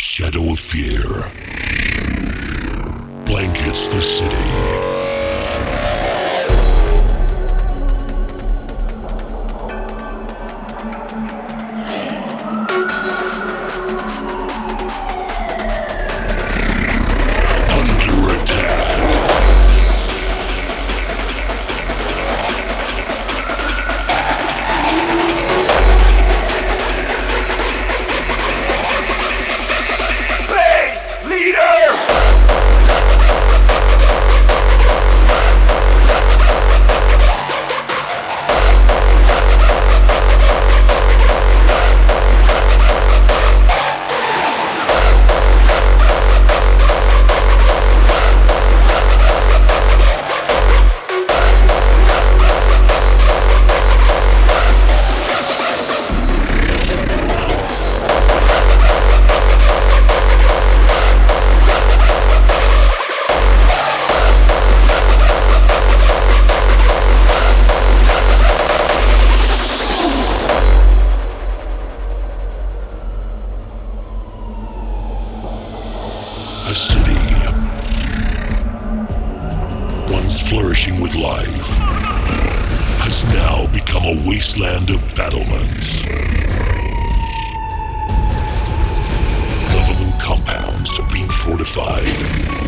shadow of fear blankets the city. Flourishing with life has now become a wasteland of battlements. Government compounds are being fortified